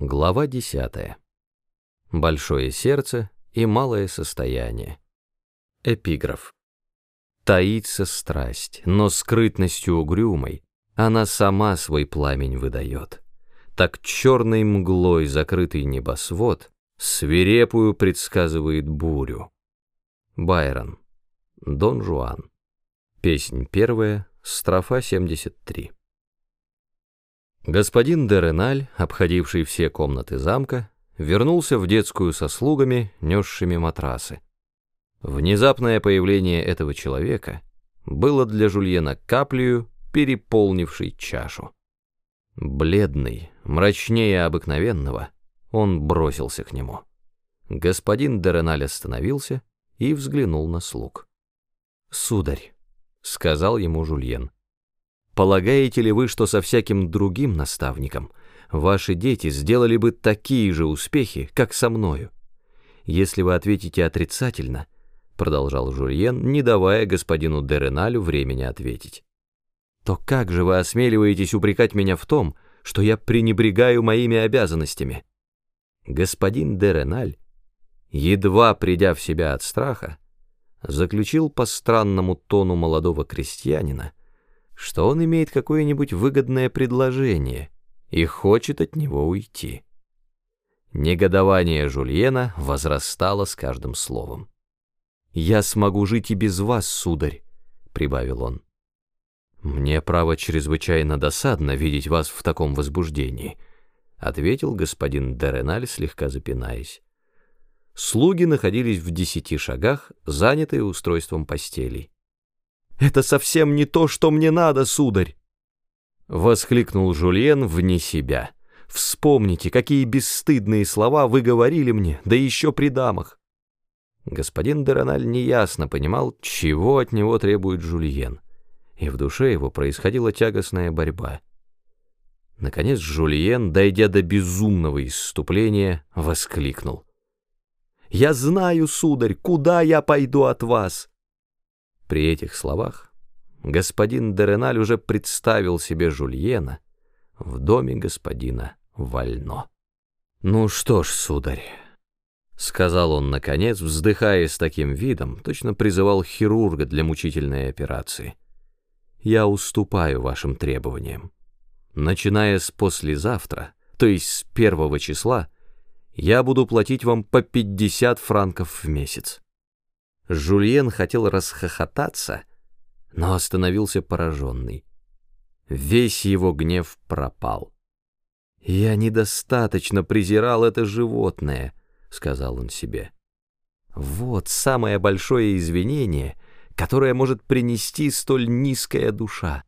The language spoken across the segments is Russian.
Глава 10. Большое сердце и малое состояние. Эпиграф. Таится страсть, но скрытностью угрюмой она сама свой пламень выдает. Так черной мглой закрытый небосвод свирепую предсказывает бурю. Байрон. Дон Жуан. Песнь первая, строфа 73. Господин Дереналь, обходивший все комнаты замка, вернулся в детскую со слугами, несшими матрасы. Внезапное появление этого человека было для Жульена каплею, переполнившей чашу. Бледный, мрачнее обыкновенного, он бросился к нему. Господин Дереналь остановился и взглянул на слуг. «Сударь», — сказал ему Жульен, — Полагаете ли вы, что со всяким другим наставником ваши дети сделали бы такие же успехи, как со мною? Если вы ответите отрицательно, продолжал Жульен, не давая господину Дереналю времени ответить, то как же вы осмеливаетесь упрекать меня в том, что я пренебрегаю моими обязанностями? Господин Дереналь, едва придя в себя от страха, заключил по странному тону молодого крестьянина, что он имеет какое-нибудь выгодное предложение и хочет от него уйти. Негодование Жульена возрастало с каждым словом. «Я смогу жить и без вас, сударь», — прибавил он. «Мне, право, чрезвычайно досадно видеть вас в таком возбуждении», — ответил господин Дереналь, слегка запинаясь. Слуги находились в десяти шагах, занятые устройством постелей. Это совсем не то, что мне надо, сударь!» Воскликнул Жульен вне себя. «Вспомните, какие бесстыдные слова вы говорили мне, да еще при дамах!» Господин Дерональ неясно понимал, чего от него требует Жульен, и в душе его происходила тягостная борьба. Наконец Жульен, дойдя до безумного исступления, воскликнул. «Я знаю, сударь, куда я пойду от вас!» При этих словах господин Дереналь уже представил себе Жульена в доме господина Вально. «Ну что ж, сударь», — сказал он наконец, вздыхая с таким видом, точно призывал хирурга для мучительной операции. «Я уступаю вашим требованиям. Начиная с послезавтра, то есть с первого числа, я буду платить вам по 50 франков в месяц. Жульен хотел расхохотаться, но остановился пораженный. Весь его гнев пропал. «Я недостаточно презирал это животное», — сказал он себе. «Вот самое большое извинение, которое может принести столь низкая душа».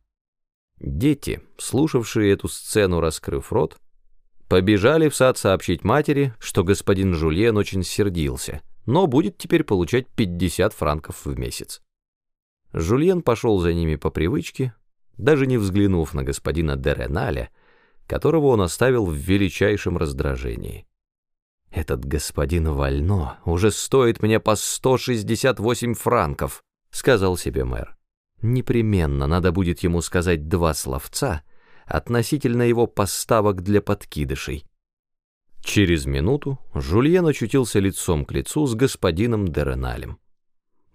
Дети, слушавшие эту сцену, раскрыв рот, побежали в сад сообщить матери, что господин Жульен очень сердился — но будет теперь получать 50 франков в месяц. Жульен пошел за ними по привычке, даже не взглянув на господина Дереналя, которого он оставил в величайшем раздражении. «Этот господин Вально уже стоит мне по 168 франков», — сказал себе мэр. «Непременно надо будет ему сказать два словца относительно его поставок для подкидышей. Через минуту Жульен очутился лицом к лицу с господином Дереналем.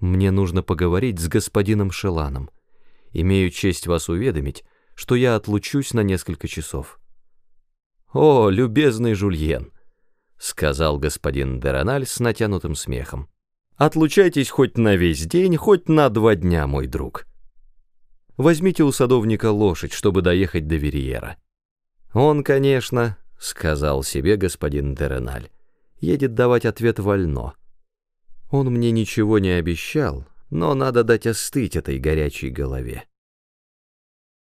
«Мне нужно поговорить с господином Шеланом. Имею честь вас уведомить, что я отлучусь на несколько часов». «О, любезный Жульен!» — сказал господин Дереналь с натянутым смехом. «Отлучайтесь хоть на весь день, хоть на два дня, мой друг. Возьмите у садовника лошадь, чтобы доехать до Верьера. Он, конечно, — сказал себе господин Дереналь. «Едет давать ответ вольно. Он мне ничего не обещал, но надо дать остыть этой горячей голове».